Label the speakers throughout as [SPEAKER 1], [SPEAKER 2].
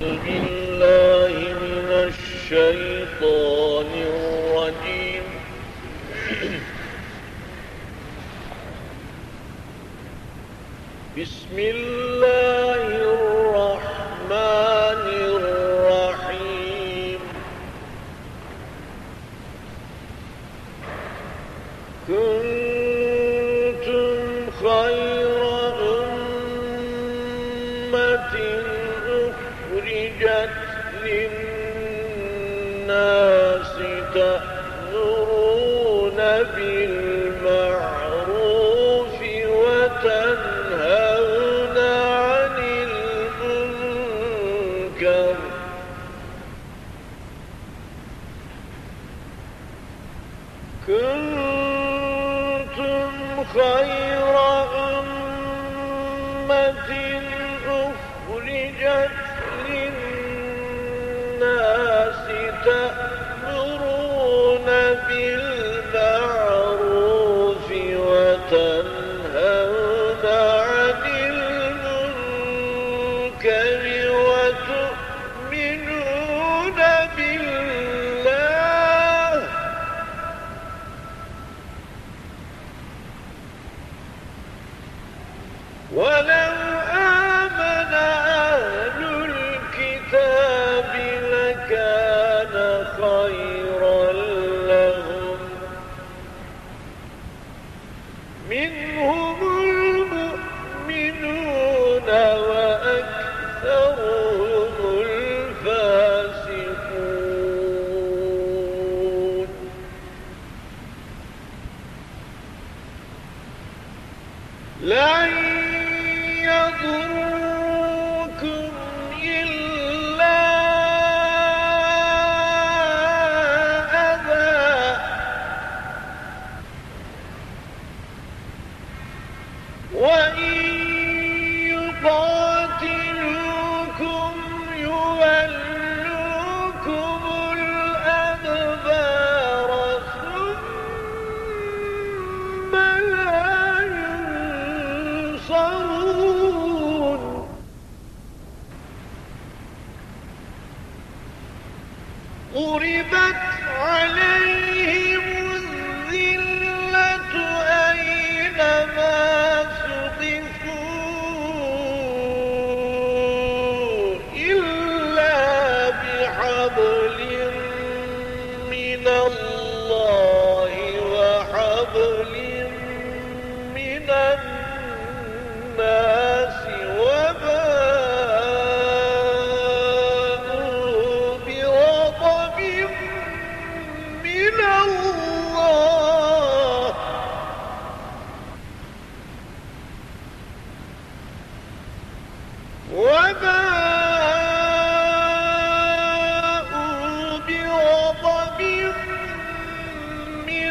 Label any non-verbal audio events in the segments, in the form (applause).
[SPEAKER 1] (clears throat) بسم الله الرحمن الرحيم. كنتم خير أمة أخرجت للناس تأمرون ولو آمن أهل الكتاب لكان خيرا لهم. منهم المؤمنون وأكثرهم الفاسقون. لن يضركم ضربت عليهم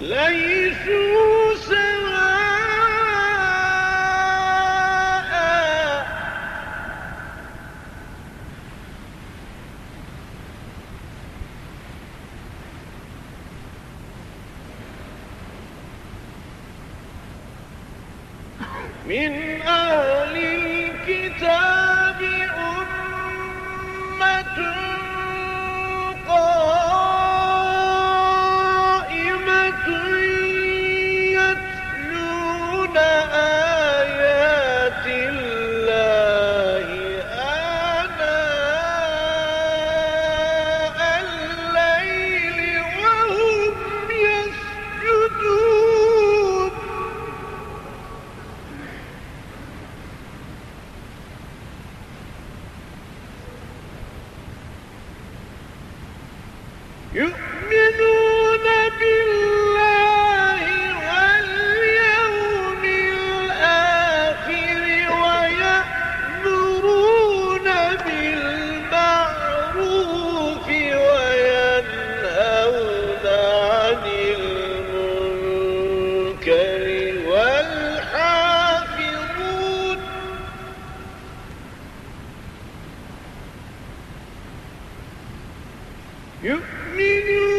[SPEAKER 1] ليسوا سواء. من أهل الكتاب أمة يؤمنون يؤمنون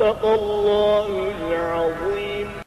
[SPEAKER 1] صدق الله العظيم